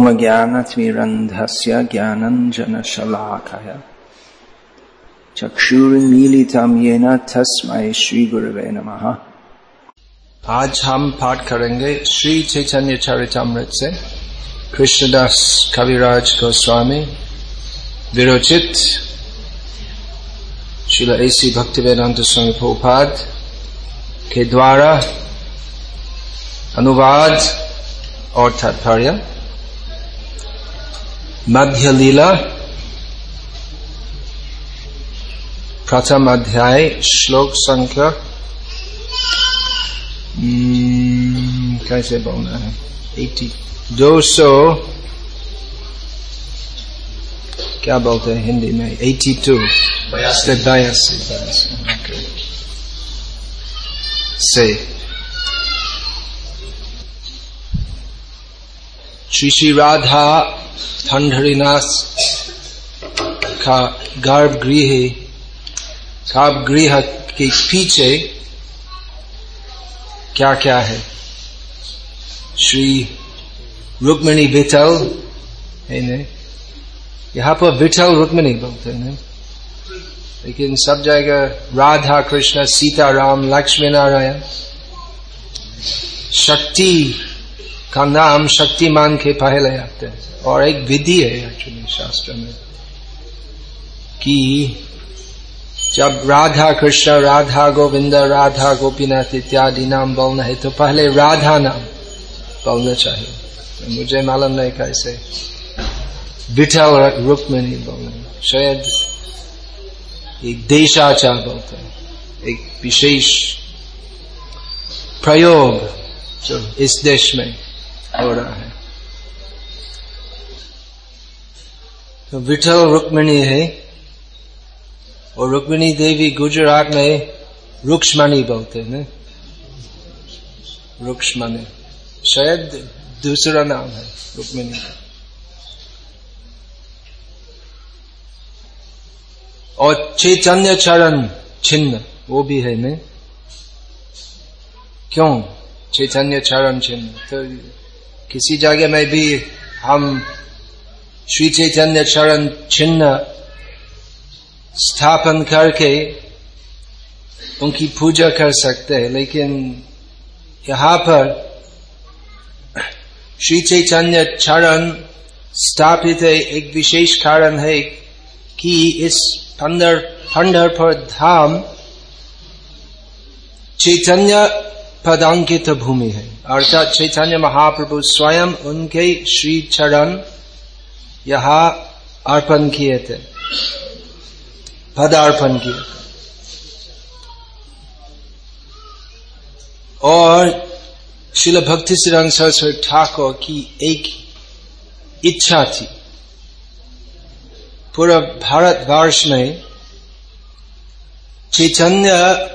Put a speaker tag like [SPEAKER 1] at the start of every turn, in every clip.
[SPEAKER 1] ओमज्ञानतिमिरन्धस्य ज्ञानञ्जनशलाकय चक्षुर्मीलितं येन तस्मै श्रीगुरवे नमः। आज हम पाठ करेंगे श्री चैतन्य चरितमृत से कृष्णदास कविराज गोस्वामी, विरोचित शिला ऐसी भक्ति वेदांत स्वामी प्रभुपाद के द्वारा अनुवाद और तात्पर्य। मध्य लीला प्रथम अध्याय श्लोक संख्या कैसे बोलना है एटी दो सौ क्या बोलते हैं हिंदी में? एटी टू बयासी से श्री श्री राधा ठंडरीनाथ का गर्भगृह गर्भगृह के पीछे क्या क्या है श्री रुक्मिणी विठल है न यहाँ पर विठल रुक्मिणी बोलते हैं लेकिन सब जगह राधा कृष्ण सीता राम लक्ष्मी नारायण शक्ति का नाम शक्तिमान के पहले आते हैं और एक विधि है एक्चुअली शास्त्र में कि जब राधा कृष्ण राधा गोविंद राधा गोपीनाथ इत्यादि नाम बोलना है तो पहले राधा नाम बोलना चाहिए तो मुझे मालूम नहीं कैसे विठल नहीं बोलना शायद एक देशाचार बोलते हैं एक विशेष प्रयोग जो इस देश में हो रहा है। तो विठल रुक्मिणी है और रुक्मिणी देवी गुजरात में रुक्ष्मणी बोलते हैं रुक्ष्मणी। शायद दूसरा नाम है रुक्मिणी। का और चैतन्य चरण छिन्न, वो भी है न? क्यों? चैतन्य चरण छिन्न तो किसी जगह में भी हम श्री चैतन्य चरण चिन्ह स्थापन करके उनकी पूजा कर सकते हैं, लेकिन यहाँ पर श्री चैतन्य चरण स्थापित है, एक विशेष कारण है कि इस पंडर पंडरपुर धाम चैतन्य पदांकित भूमि है। अर्थात चैतन्य महाप्रभु स्वयं उनके श्री चरण यहाँ अर्पण किए थे। पदार्पण किए और शिल भक्ति श्री सरस्वती ठाकुर की एक इच्छा थी। पूरा भारतवर्ष में चैतन्य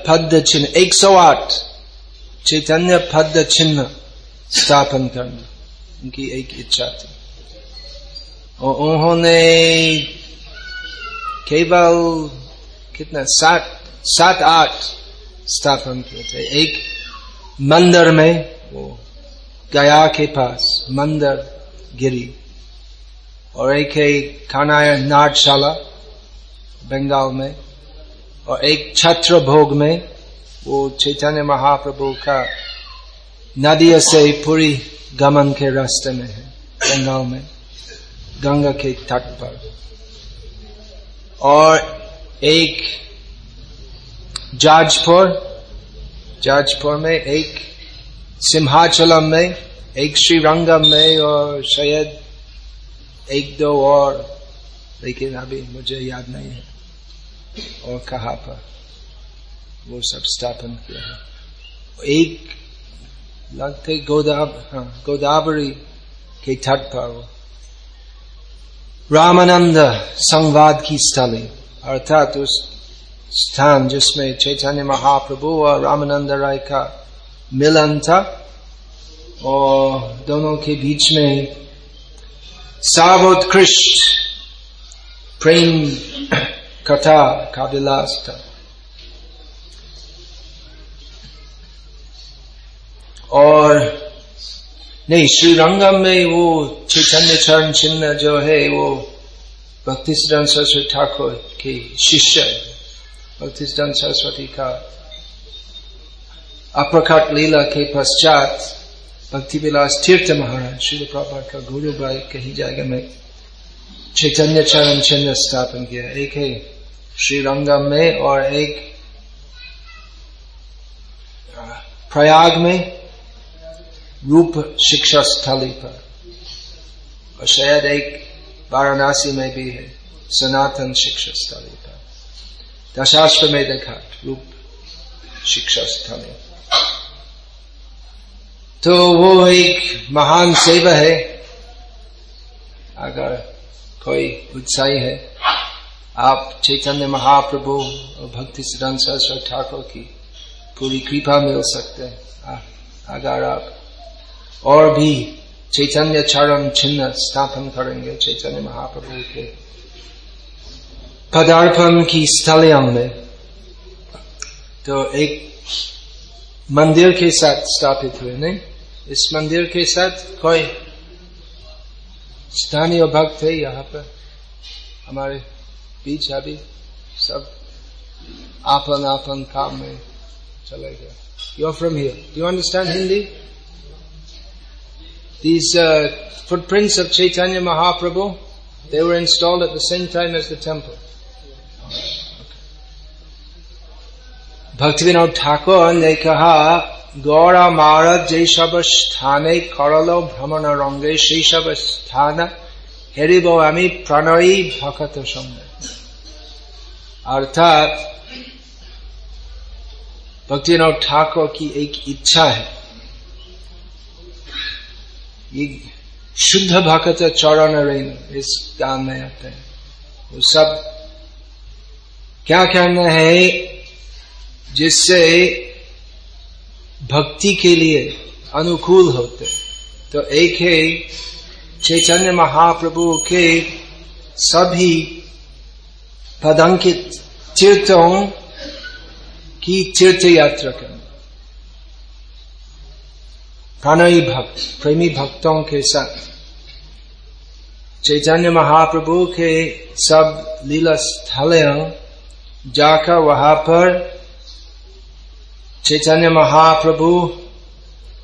[SPEAKER 1] पद चिन्ह एक सौ आठ चैतन्य पद चिन्ह स्थापन करना। उनकी एक इच्छा थी। और उन्होंने केवल कितना? सात सात, आठ स्थापन किए थे। एक मंदिर में वो गया के पास मंदिर गिरी। और एक है खानाया नाटशाला, बंगाल में। और एक छत्र भोग में वो चैतन्य महाप्रभु का नदिया से पूरी गमन के रास्ते में है बंगाल में, गंगा के तट पर। और एक जाजपुर जाजपुर में एक सिंहाचलम में, एक श्रीरंगम में और शायद एक दो और, लेकिन अभी मुझे याद नहीं है। और कहा पर? वो सब स्थापन किया है। एक लगते गोदाव हाँ गोदावरी के तट पर रामानंद संवाद की स्थली, अर्थात उस स्थान जिसमें चैतन्य महाप्रभु और रामानंद राय का मिलन था, और दोनों के बीच में सर्वोत्कृष्ट प्रेम कथा का विलास था। और नहीं, श्रीरंगम में वो चैतन्य चरण चिन्ह जो है, वो भक्ति सिद्धांत सरस्वती ठाकुर के शिष्य भक्ति सिद्धांत सरस्वती का अप्रकट लीला के पश्चात भक्ति विलास तीर्थ महाराज श्री प्रभा का गुरु भाई कही जाएगा, मैं चैतन्य चरण चिन्ह स्थापन किया। एक है श्री रंगम में और एक प्रयाग में। रूप शिक्षा स्थली पर। और शायद एक वाराणसी में भी है, सनातन शिक्षा स्थली पर। दशाश्व में देखा रूप शिक्षा स्थली तो वो एक महान सेवा है। अगर कोई उत्साही है, आप चैतन्य महाप्रभु और भक्ति सिद्धांत सरस्वती ठाकुर की पूरी कृपा मिल सकते हैं। अगर आप और भी चैतन्य चरण चिन्ह स्थापन करेंगे चैतन्य महाप्रभु के। पदार्पण की स्थलियों में तो एक मंदिर के साथ स्थापित हुए, नहीं? इस मंदिर के साथ कोई स्थानीय भक्त है यहाँ पर? हमारे बीच अभी सब आपन आपन काम में चले गए। You from here you understand Hindi These uh, footprints of Chaitanya Mahaprabhu, they were installed at the same time as the temple. Bhaktivinoda Thakur ne kaha Gaura Mara Jaishabasthane Karalo Brahmana Range Shishabasthana Heribo Ami pranayi Bhakata Sangha अर्थात भक्तिनाथ ठाकुर की एक इच्छा है ये शुद्ध भक्त चरण rain इस गान में आते हैं। वो सब क्या कहना है जिससे भक्ति के लिए अनुकूल होते तो एक है चैतन्य महाप्रभु के सभी पदंकित तीर्थों की तीर्थ यात्रा करना। प्रणयी भक्त प्रेमी भक्तों के साथ चैतन्य महाप्रभु के सब लीला स्थल जाकर वहाँ पर चैतन्य महाप्रभु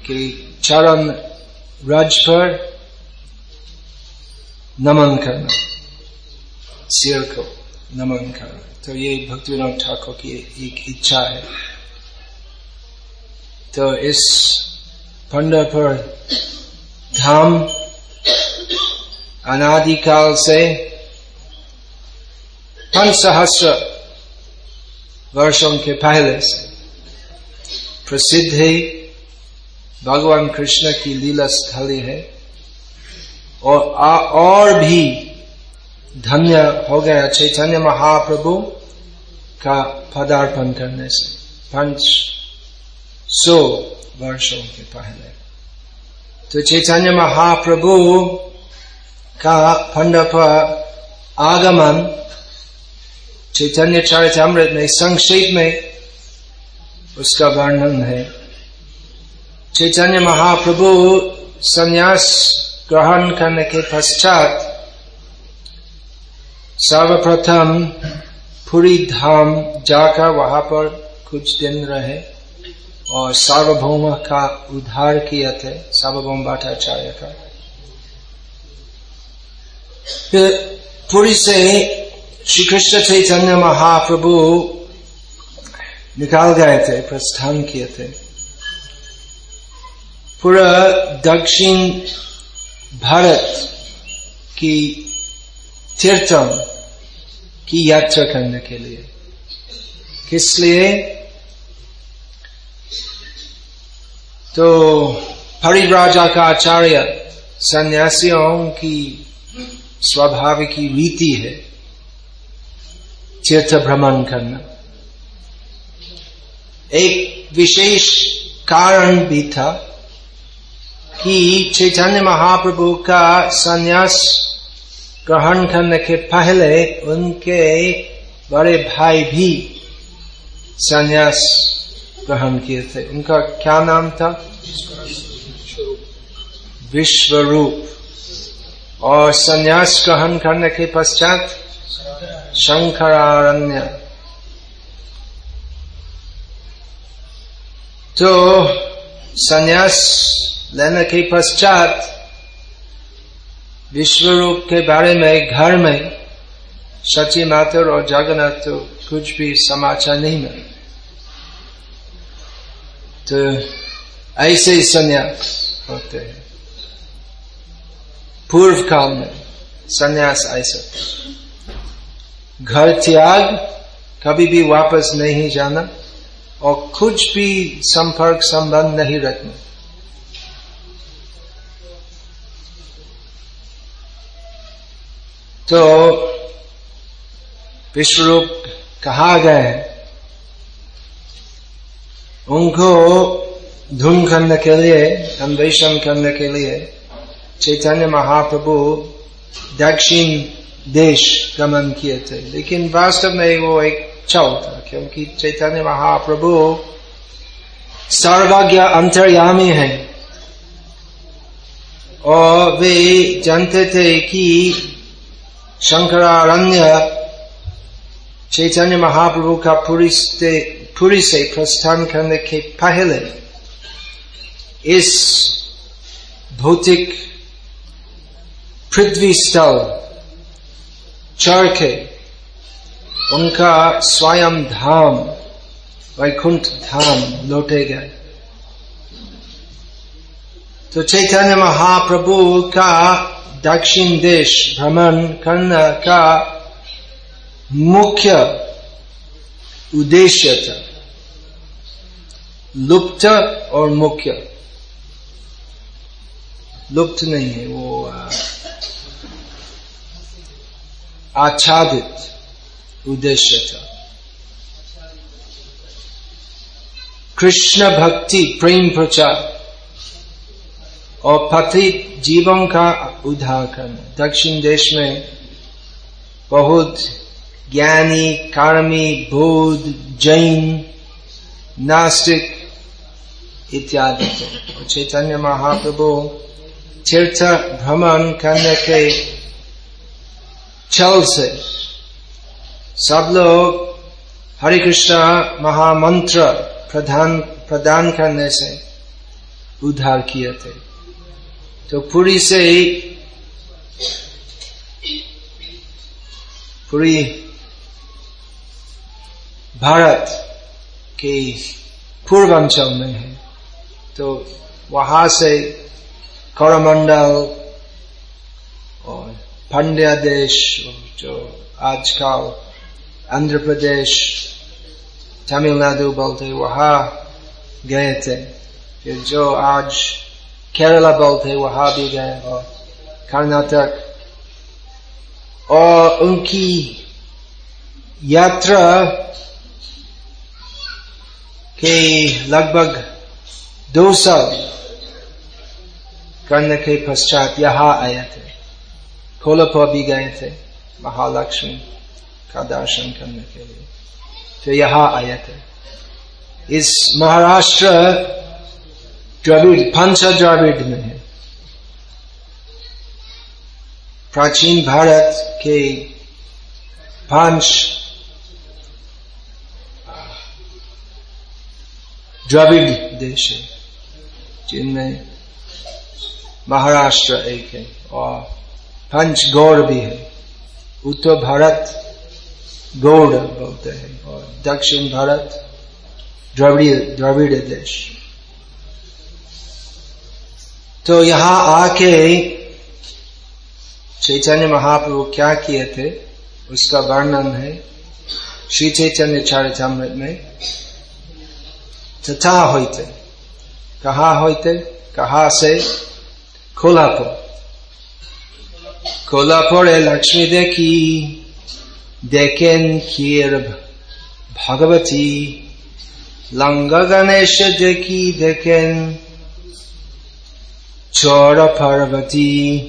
[SPEAKER 1] के चरण रज पर नमन करना सिर को नमन करना तो ये भक्तिविनोद ठाकुर की एक इच्छा है तो इस पंडरपुर धाम अनादिकाल से पंचसहस्र वर्षों के पहले से प्रसिद्ध है भगवान कृष्ण की लीला स्थली है और आ, और भी धन्य हो गया चैतन्य महाप्रभु का पदार्पण करने से पंच सो वर्षों के पहले। तो चैतन्य महाप्रभु का पर आगमन चैतन्य चरितमृत में, संक्षेप में उसका वर्णन है। चैतन्य महाप्रभु संन्यास ग्रहण करने के पश्चात सर्वप्रथम पुरी धाम जाकर वहाँ पर कुछ दिन रहे। और सार्वभौम का उद्धार किया थे, सार्वभौम भट्टाचार्य का। फिर पुरी से श्री कृष्ण चैतन्य महाप्रभु निकाल गए थे, प्रस्थान किए थे। पूरा दक्षिण भारत की तीर्थों की यात्रा करने के लिए। किस लिए? तो परिव्राजा का आचार्य सन्यासियों की स्वाभाविक रीति है तीर्थ भ्रमण करना। एक विशेष कारण भी था कि चैतन्य महाप्रभु का संन्यास ग्रहण करने के पहले उनके बड़े भाई भी संन्यास ग्रहण किए थे। उनका क्या नाम था? विश्वरूप। और संन्यास ग्रहण करने के पश्चात शंकरारण्य। तो संन्यास लेने के पश्चात विश्व रूप के बारे में, घर में सची मातर और जगन्नाथ तो कुछ भी समाचार नहीं मिले। तो ऐसे ही संन्यास होते हैं। पूर्व काल में संन्यास ऐसा घर त्याग, कभी भी वापस नहीं जाना और कुछ भी संपर्क, संबंध नहीं रखना। तो विश्वरूप कहा गए उनको धूम करने के लिए, अन्वेषण करने के लिए चैतन्य महाप्रभु दक्षिण देश गमन किए थे। लेकिन वास्तव में वो एक चल था, क्योंकि चैतन्य महाप्रभु सर्वज्ञ अंतर्यामी है। और वे जानते थे कि शंकरारण्य चैतन्य महाप्रभु का पुरी पुरी से प्रस्थान करने के पहले इस भौतिक पृथ्वी स्थल चढ़ के उनका स्वयं धाम, वैकुंठ धाम लौटे गए। तो चैतन्य महाप्रभु का दक्षिण देश भ्रमण करने का मुख्य उद्देश्य था। लुप्त और मुख्य। लुप्त नहीं है, वो आच्छादित उद्देश्य था। कृष्ण भक्ति, प्रेम प्रचार और पति जीवन का उद्धार करना दक्षिण देश में बहुत ज्ञानी, कर्मी, बौद्ध, जैन, नास्तिक इत्यादि। थे चैतन्य महाप्रभु तीर्थ भ्रमण करने के छल से सब लोग हरे कृष्ण महामंत्र प्रदान प्रदान करने से उद्धार किए थे। तो पूरी से ही, पूरी भारत के पूर्वांचल में है। तो वहाँ से करमंडल और पंड्या देश जो आजकल आंध्र प्रदेश तमिलनाडु बोलते वहाँ गए थे। फिर जो आज केरला बोलते वहाँ भी गए और कर्नाटक। और उनकी यात्रा के लगभग दो साल करने के पश्चात यहाँ आए थे। कोलपुर भी गए थे महालक्ष्मी का दर्शन करने के लिए। तो यहाँ आए थे। इस महाराष्ट्र द्रविड़ पंच द्रविड़ में है। प्राचीन भारत के पाँच द्रविड़ देश है। जिनमें महाराष्ट्र एक है, और पंच गौड़ भी है। उत्तर भारत गौड़ बोलते हैं, और दक्षिण भारत द्रविड़ द्रविड़ देश। तो यहाँ आके चैतन्य महाप्रभु क्या किए थे, उसका वर्णन है। श्री चैतन्य चरितमृत में तथा होते कहा होते कहा से? कोल्हापुर। कोल्हापुरे लक्ष्मी देखी देखें खीर भगवती। लंग गणेश देखी देखें चौर पार्वती।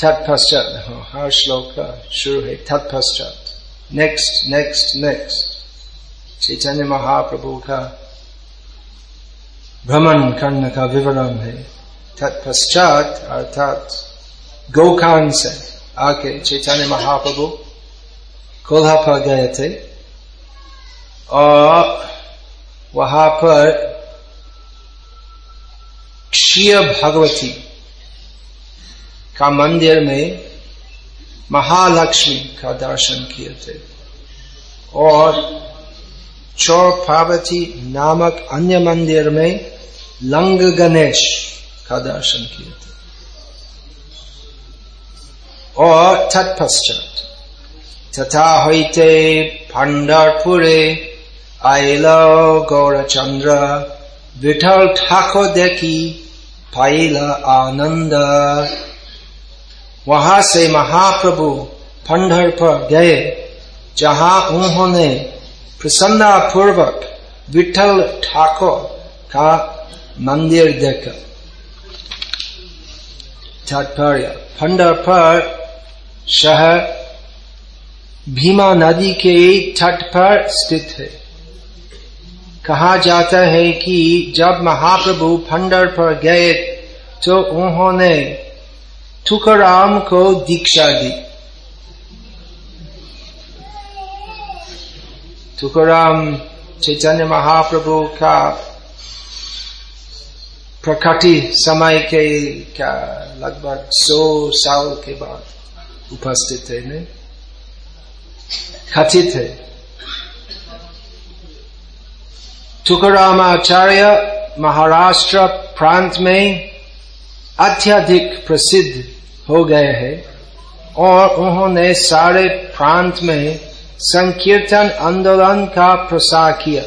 [SPEAKER 1] तत्पश्चात हर श्लोक का शुरू है तत्पश्चात next next next Chaitanya Mahaprabhu का भ्रमण करने का विवरण है। तत्पश्चात अर्थात गोखान से आके चैतन्य महाप्रभु कोल्हापुर गए थे और वहाँ पर क्षीय भगवती का मंदिर में महालक्ष्मी का दर्शन किए थे और चौर पार्वती नामक अन्य मंदिर में लंग गणेश का दर्शन किए थे और तत्पश्चात तथा होते पंडरपुरे आयल गौरचंद्र विठल ठाकुर देखी पाइल आनंद वहाँ से महाप्रभु पंडर पर गए जहाँ उन्होंने प्रसन्ना पूर्वक विठल ठाकुर का मंदिर देखा तात्पर्य पंडर पर शहर भीमा नदी के तट पर स्थित है कहा जाता है कि जब महाप्रभु फंडर पर गए तो उन्होंने तुकाराम को दीक्षा दी तुकाराम चैतन्य महाप्रभु का प्रकृति समय के का लगभग सौ साल के बाद उपस्थित है, नहीं? कथित है। तुकारामाचार्य महाराष्ट्र प्रांत में अत्यधिक प्रसिद्ध हो गए हैं और उन्होंने सारे प्रांत में संकीर्तन आंदोलन का प्रसार किया।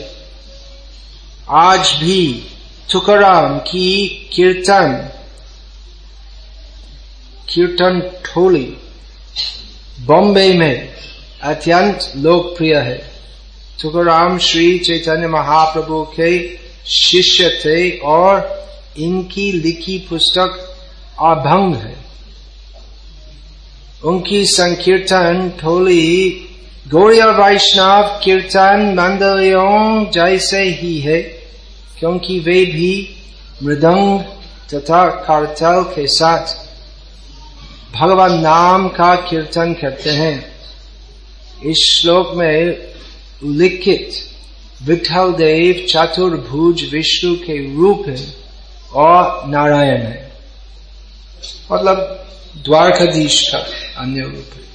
[SPEAKER 1] आज भी तुकाराम की कीर्तन कीर्तन ठोली, बॉम्बे में अत्यंत लोकप्रिय है। तुकाराम श्री चैतन्य महाप्रभु के शिष्य थे और इनकी लिखी पुस्तक अभंग है। उनकी संकीर्तन ठोली गौड़िया वैष्णव कीर्तन मंडलियों जैसे ही है। क्योंकि वे भी मृदंग तथा कारतल के साथ भगवान नाम का कीर्तन करते हैं। इस श्लोक में उल्लिखित विठल देव चतुर्भुज विष्णु के रूप है और नारायण है। मतलब द्वारकाधीश का अन्य रूप है।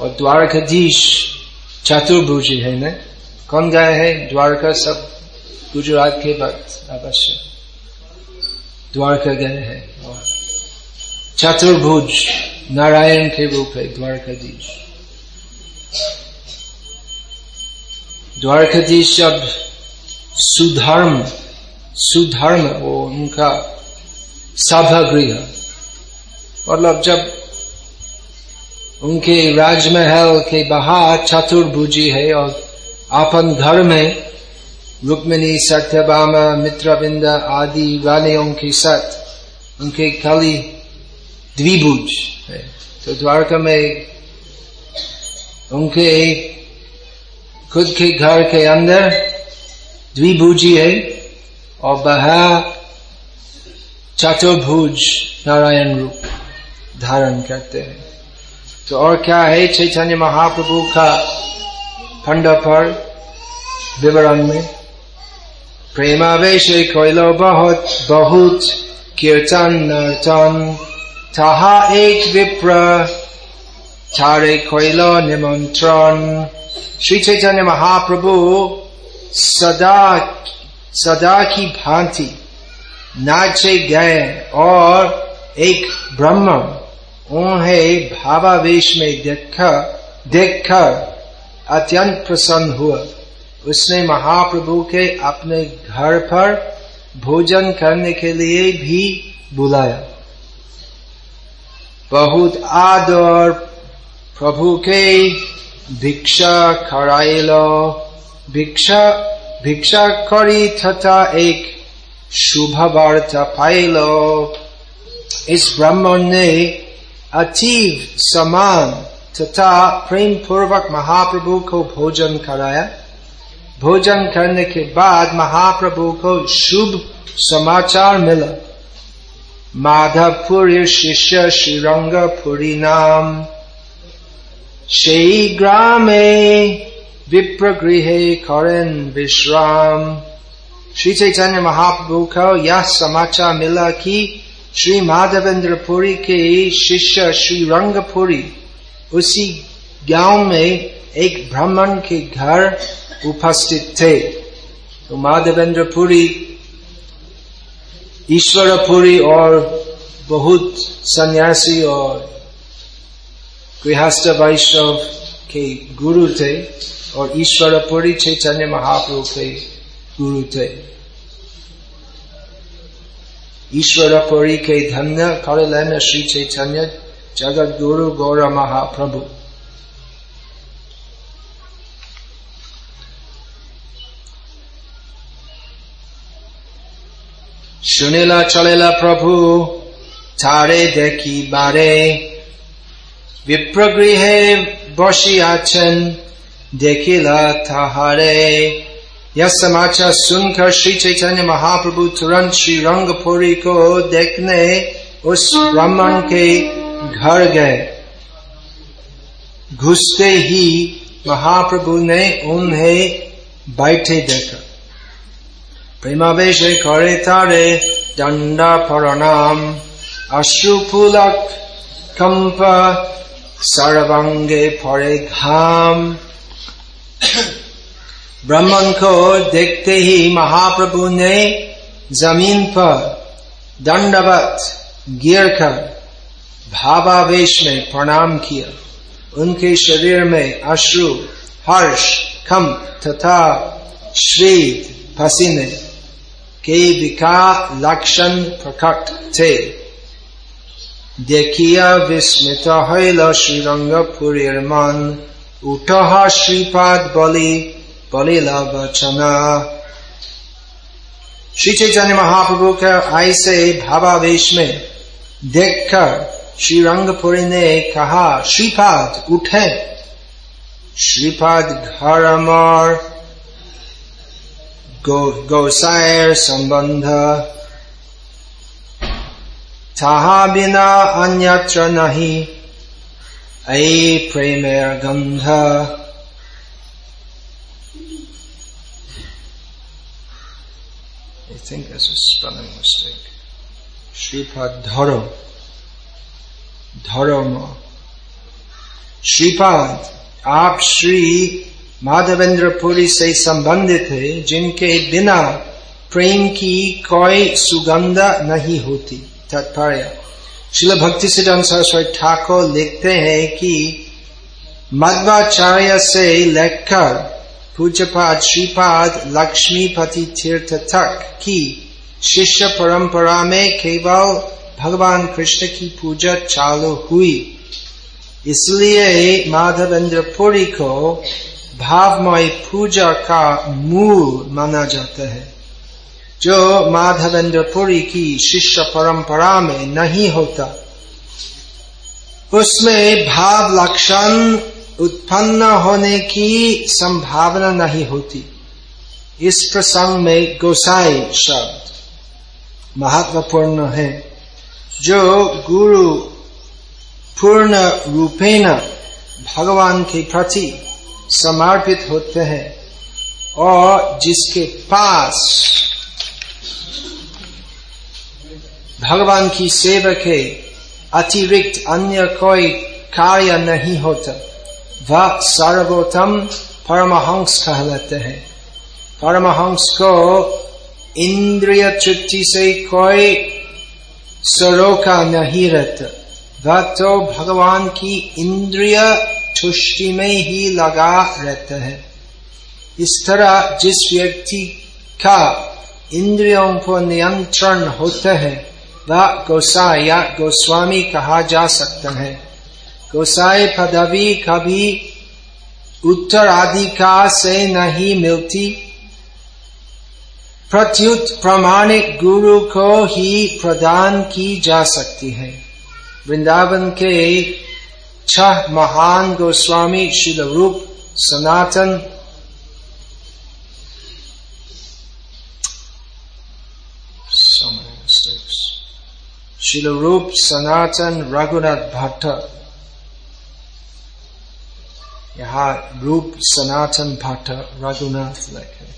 [SPEAKER 1] और द्वारकाधीश चतुर्भुज है ना? कौन गए है? द्वारका सब गुजरात के बाद अवश्य द्वारका गए हैं और चतुर्भुज नारायण के रूप है द्वारकाधीश द्वारकाधीश शब्द सुधर्म सुधर्म वो उनका सभागृह मतलब जब उनके राजमहल के बाहर चतुर्भुजी है और अपन घर में रुक्मिणी, सत्यभामा मित्रविंद आदि रानियों के साथ, उनके खाली द्विभुज है। तो द्वारका में उनके खुद के घर के अंदर द्विभुजी है और बाहर चतुर्भुज नारायण रूप धारण करते हैं। तो और क्या है? चैतन्य महाप्रभु का खंड पर विवरण में प्रेमावेश कोयलो बहुत बहुत, कीर्तन नर्तन। तहा एक विप्र चारे कोयलो निमंत्रण। श्री चैतन्य महाप्रभु, सदा सदा की भांति नाचे गए और एक ब्रह्म उन्हें भावावेश में देखकर देखकर अत्यंत प्रसन्न हुआ। उसने महाप्रभु के अपने घर पर भोजन करने के लिए भी बुलाया। बहुत आदर प्रभु के भिक्षा खड़ाइलो भिक्षा भिक्षा करी तथा एक शुभ वार्ता पाइलो इस ब्राह्मण ने अतीव समान तथा प्रेम पूर्वक महाप्रभु को भोजन कराया। भोजन करने के बाद महाप्रभु को शुभ समाचार मिला মাধবপুরীর শিষ্য শ্রীরঙ্গপুরী নাম সেই গ্রামে विप्रगृहे करें विश्राम श्री चैतन्य महाप्रभु का यह समाचार मिला कि श्री माधवेंद्रपुरी के शिष्य श्री रंगपुरी उसी गांव में एक ब्राह्मण के घर उपस्थित थे तो माधवेंद्रपुरी ईश्वरपुरी और बहुत सन्यासी और गृहस्थ वैष्णव के गुरु थे और ईश्वरपुरी चैतन्य महाप्रभु के गुरु थे ईश्वरपुरी के धन्य कर श्री चैतन्य जगत गुरु गौर महाप्रभु শুনিলা চলেলা প্রভু তারে দেখি বারে বিপ্রগৃহে বসি আছেন देखिला थाहारे यह समाचार सुनकर श्री चैतन्य महाप्रभु तुरंत श्री रंगपुरी को देखने उस ब्राह्मण के घर गए घुसते ही महाप्रभु ने उन्हें बैठे देखा प्रेमावेश करे तारे दंडा प्रणाम अश्रुफुलक कंप सर्वांगे फरे घाम ब्राह्मण को देखते ही महाप्रभु ने ज़मीन पर दंडवत गिर कर भावावेश में प्रणाम किया उनके शरीर में अश्रु हर्ष खम तथा श्वेत पसीने के विका लक्षण प्रकट थे। देखिया विस्मित हईल श्रीरंगपुरीर मन, उठह श्रीपाद बलि, बलिला वचना। श्री चैतन्य महाप्रभु का ऐसे भावावेश में देखकर श्री रंगपुरी ने कहा, श्रीपाद, उठे। श्रीपाद, घर अमर गौसायर संबंध ताहा बिना अन्यत्र नहीं ऐ प्रेमेर गंध I think there's a spelling mistake. Shripad Dharo. धर्म श्रीपाद आप श्री माधवेंद्र पुरी से संबंधित है, जिनके बिना प्रेम की कोई सुगंध नहीं होती। तात्पर्य, शिल भक्ति सिद्धांत सरस्वती ठाकुर लिखते हैं कि मध्वाचार्य से लेकर पूज्यपाद, श्रीपाद, लक्ष्मीपति तीर्थ तक की शिष्य परंपरा में केवल भगवान कृष्ण की पूजा चालू हुई। इसलिए माधवेंद्र पुरी को भावमय पूजा का मूल माना जाता है। जो माधवेंद्र पुरी की शिष्य परंपरा में नहीं होता, उसमें भाव लक्षण उत्पन्न होने की संभावना नहीं होती। इस प्रसंग में गोसाई शब्द महत्वपूर्ण है, जो गुरु पूर्ण रूपेण भगवान के प्रति समर्पित होते हैं और जिसके पास भगवान की सेवा के अतिरिक्त अन्य कोई कार्य नहीं होता, वह सर्वोत्तम परमहंस कहलाते हैं। परमहंस को इंद्रिय तृप्ति से कोई सरोका नहीं रहता। वह तो भगवान की इंद्रिय तुष्टि में ही लगा रहता है। इस तरह जिस व्यक्ति का इंद्रियों पर नियंत्रण होता है, वह गोसाई या गोस्वामी कहा जा सकता है। गोसाई पदवी कभी उत्तराधिकार से नहीं मिलती। प्रत्युत प्रमाणिक गुरु को ही प्रदान की जा सकती है। वृंदावन के छह महान गोस्वामी शिल रूप सनातन शिल रूप सनातन रघुनाथ भट्ट यहाँ रूप सनातन भट्ट रघुनाथ लिखे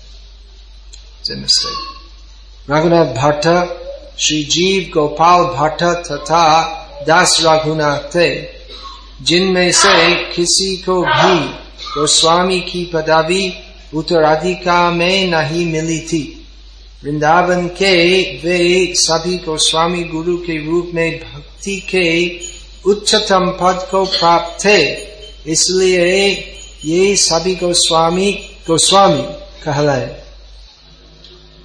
[SPEAKER 1] रघुनाथ भट्ट श्री जीव गोपाल भट्ट तथा दास रघुनाथ थे जिनमें से किसी को भी गोस्वामी की पदवी उत्तराधिकार में नहीं मिली थी। वृंदावन के वे सभी को स्वामी गुरु के रूप में भक्ति के उच्चतम पद को प्राप्त थे। इसलिए ये सभी को स्वामी गोस्वामी कहलाए।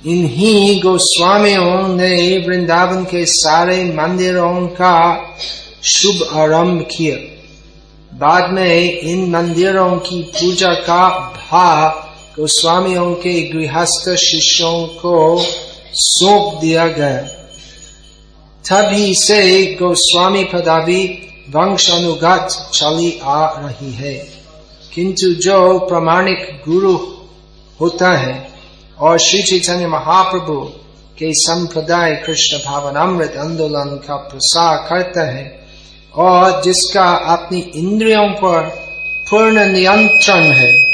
[SPEAKER 1] इन्हीं गोस्वामियों ने वृंदावन के सारे मंदिरों का शुभ आरंभ किया। बाद में इन मंदिरों की पूजा का भाग गोस्वामियों के गृहस्थ शिष्यों को सौंप दिया गया। तभी से गोस्वामी पदावी वंश अनुगत चली आ रही है। किंतु जो प्रमाणिक गुरु होता है और श्री चैतन्य महाप्रभु के संप्रदाय कृष्ण भावनामृत आंदोलन का प्रसार करता है और जिसका अपनी इंद्रियों पर पूर्ण नियंत्रण है,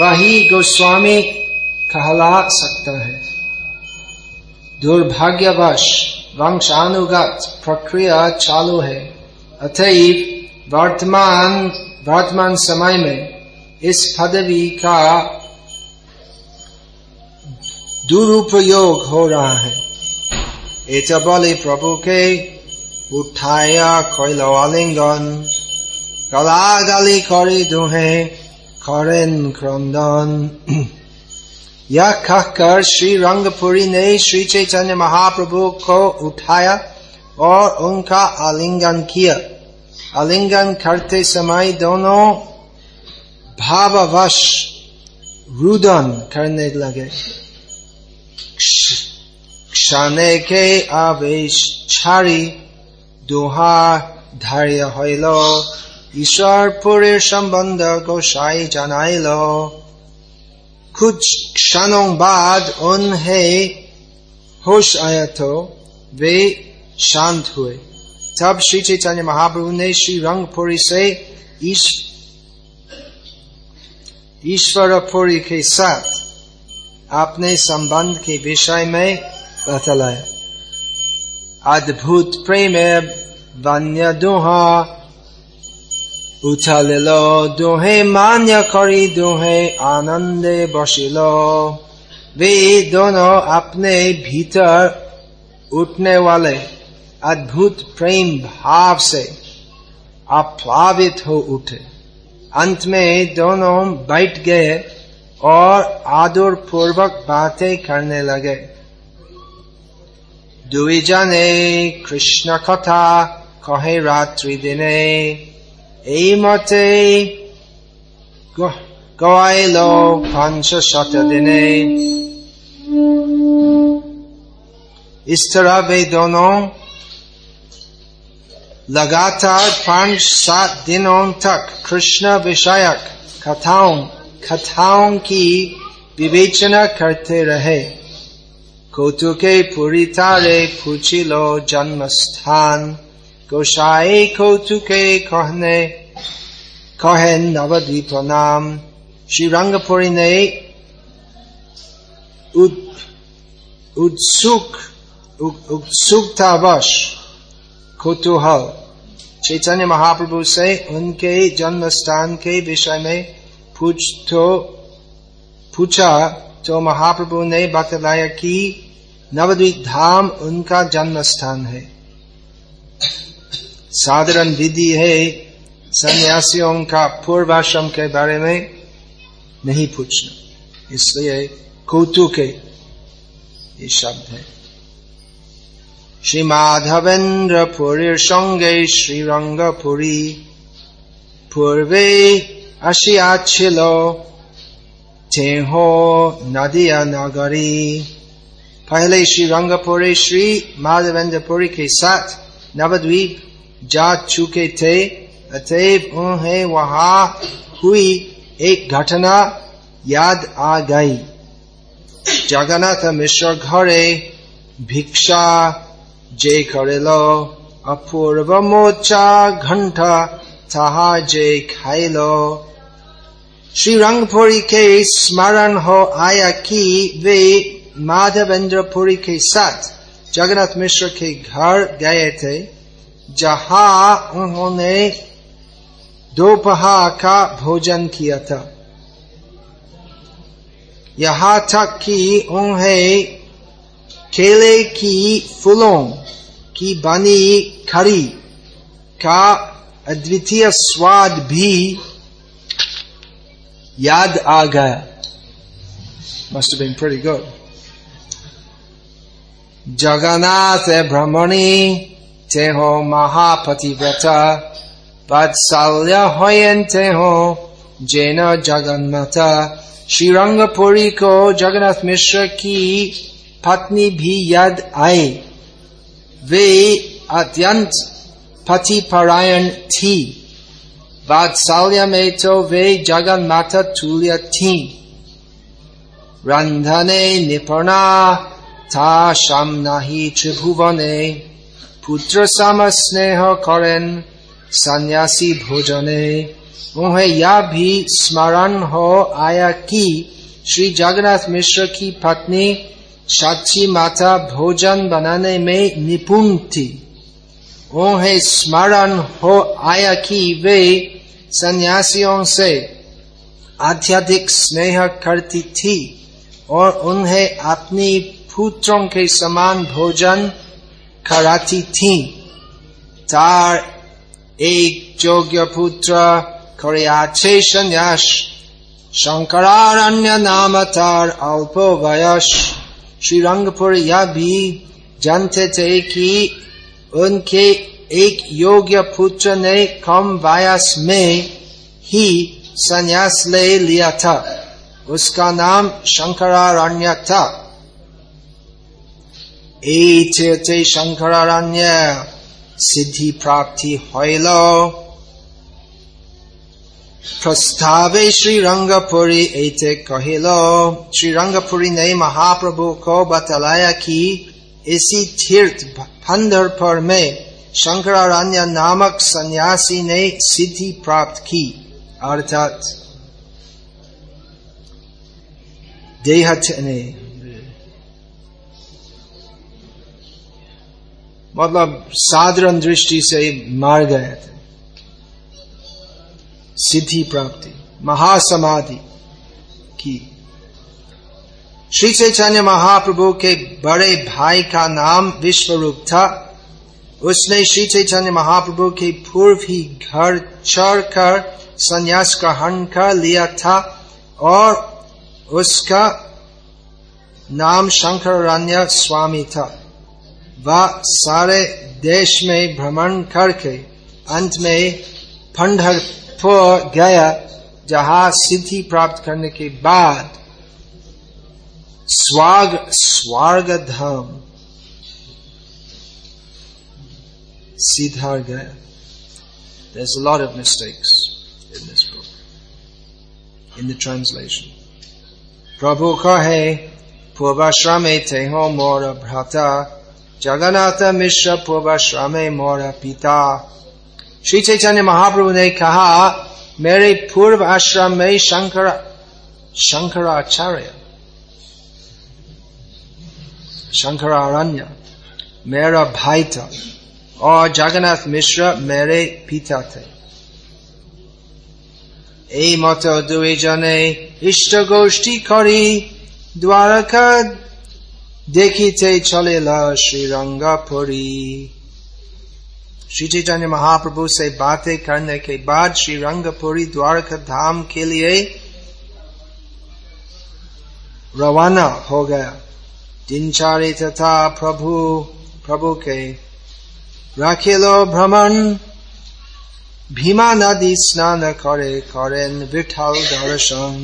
[SPEAKER 1] वही गोस्वामी कहला सकता है। दुर्भाग्यवश, वंशानुगत प्रक्रिया चालू है। अतएव, वर्तमान वर्तमान समय में इस पदवी का दुरुपयोग हो रहा है। एतबले प्रभु के উঠায়া কইল আলিঙ্গন গালাগালি করে দুহে করেন क्रंदन यह कहकर श्री रंगपुरी ने श्री चैतन्य महाप्रभु को उठाया और उनका आलिंगन किया आलिंगन करते समय दोनों भाववश रुदन करने लगे क्षणे के आवेश ছাড়ি দোহা ধার্য হইল ঈশ্বর পুরের সম্বন্ধ গোসাই জানাইল कुछ क्षणों बाद उन्हें होश आया तो वे शांत हुए तब श्री चैतन्य महाप्रभु ने श्री रंगपुरी से ईश्वरपुरी के साथ अपने संबंध के विषय में बतलाया अद्भुत प्रेम Vanyaduha Utalilo duhe manya kari duhe आनंदे बशिलो वे दोनों अपने भीतर उठने वाले अद्भुत प्रेम भाव से अप्लावित हो उठे अंत में दोनों बैठ गए और आदर पूर्वक बातें करने लगे दुविजा ने कृष्ण कथा কহে রাত্রি দিনে এই মতে গাইল পঞ্চ শত দিনে इस तरह वे दोनों लगातार पांच सात दिनों तक कृष्ण विषयक कथाओं कथाओं की विवेचना करते रहे কৌতুকে পুরী তারে ফুচিল गोसाई को चुके कहने कहे नवद्वीप नाम श्री रंगपुरी ने उत्सुक उत्सुकता वश कुतूहल चैतन्य महाप्रभु से उनके जन्म स्थान के विषय में पूछ तो पूछा तो महाप्रभु ने बतलाया कि नवद्वीप धाम उनका जन्म स्थान है साधारण विधि है, सन्यासियों का पूर्वाश्रम के बारे में नहीं पूछना। इसलिए कौतुक ये शब्द है। श्री माधवेन्द्र पुरी संगे श्रीरंगपुरी, पूर्वे आशिया छिल हो नदिया नगरी पहले श्री रंगपुरी श्री माधवेंद्रपुरी के साथ नवद्वीप जा चुके थे अतएव उन्हें वहाँ हुई एक घटना याद आ गई। जगन्नाथ मिश्र घरे भिक्षा जे करेलो, अपूर्व मोचा घंटा तहा जे खाइलो श्री रंगपुरी के स्मरण हो आया कि वे माधवेंद्रपुरी के साथ जगन्नाथ मिश्र के घर गए थे। जहाँ उन्होंने दोपहर का भोजन किया था यहाँ तक कि उन्हें केले की फूलों की बनी खड़ी का अद्वितीय स्वाद भी याद आ गया must have been good. Jagannath भ्रमणी तेहो महापतिव्रता वात्सल्य होयन्ते हो जैन जगन्नाथ श्रीरंगपुरी को जगन्नाथ मिश्र की पत्नी भी याद आए वे अत्यंत पति परायण थी वात्सल्य में तो वे जगन्नाथ तुल्य थी रंधने निपुणा था शाम नहीं त्रिभुवने पुत्र सम स्नेह करें सन्यासी भोजने उन्हें यह भी स्मरण हो आया कि श्री जगन्नाथ मिश्र की पत्नी साक्षी माता भोजन बनाने में निपुण थी उन्हें स्मरण हो आया कि वे सन्यासियों से अत्यधिक स्नेह करती थी और उन्हें अपनी पुत्रों के समान भोजन कराती थी तार एक योग्य पुत्र करियाचे संन्यास शंकरारण्य नाम तार अल्प वयस श्रीरंगपुर यह भी जानते थे कि उनके एक योग्य पुत्र ने कम वयस में ही संन्यास ले लिया था उसका नाम शंकरारण्य था शंकरारण्य सिद्धि प्राप्ति हईल प्रस्तावे श्री रंगपुरी एते कहिलो श्री रंगपुरी ने महाप्रभु को बतलाया कि इसी तीर्थ फंदरपुर में शंकरारण्य नामक सन्यासी ने सिद्धि प्राप्त की अर्थात देह मतलब साधारण दृष्टि से मार गए थे। सिद्धि प्राप्ति, महासमाधि की। श्री चैतन्य महाप्रभु के बड़े भाई का नाम विश्वरूप था। उसने श्री चैतन्य महाप्रभु के पूर्व ही घर चढ़ कर संन्यास ग्रहण कर लिया था और उसका नाम शंकरान्य स्वामी था। वह सारे देश में भ्रमण करके अंत में पंडरपुर गया जहाँ सिद्धि प्राप्त करने के बाद स्वाग स्वर्ग धाम सीधा गया। There's a lot of mistakes in this book, in the translation. प्रभु कहे पूर्वाश्रमे थे हो मोर भ्राता। जगन्नाथ मिश्र पूर्वाश्रमे मोर पिता श्री चैतन्य महाप्रभु ने कहा मेरे पूर्व आश्रम में शंकर शंकराचार्य शंकरारण्य मेरा भाई था और जगन्नाथ मिश्र मेरे पिता थे এই মত দুইজনে ইষ্ট গোষ্ঠী করি দ্বারকা देखिते चले ल श्री रंगापुरी श्री चैतन्य महाप्रभु से बातें करने के बाद श्री रंगपुरी द्वारका धाम के लिए रवाना हो गया दिनचारी तथा प्रभु प्रभु के राखिलो भ्रमण भीमा नदी स्नान करे करें विठल दर्शन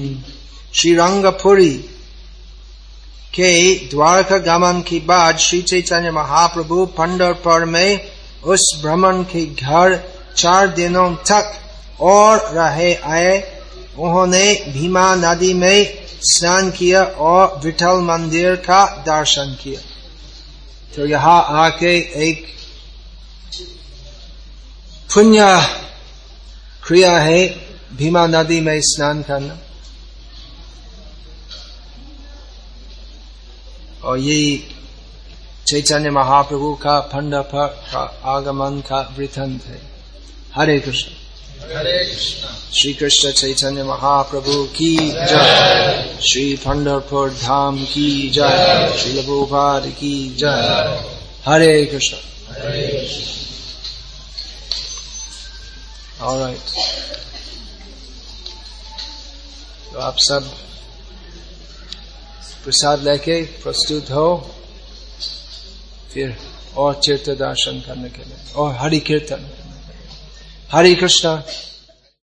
[SPEAKER 1] श्री रंगपुरी के द्वारका गमन की बाद श्री चैतन्य महाप्रभु पंडरपुर में उस भ्रमण के घर चार दिनों तक और रहे आए उन्होंने भीमा नदी में स्नान किया और विठल मंदिर का दर्शन किया तो यहाँ आके एक पुण्य क्रिया है भीमा नदी में स्नान करना और यही चैतन्य महाप्रभु का फंड का आगमन का वृथंत है। हरे कृष्ण। श्री कृष्ण। चैतन्य महाप्रभु की जय। श्री पंडरपुर धाम की जय। श्री लभोपाद की जय। हरे कृष्ण। Alright. तो आप सब प्रसाद लेके प्रस्तुत हो, फिर और तीर्थ दर्शन करने के लिए, और हरि कीर्तन हरे कृष्णा।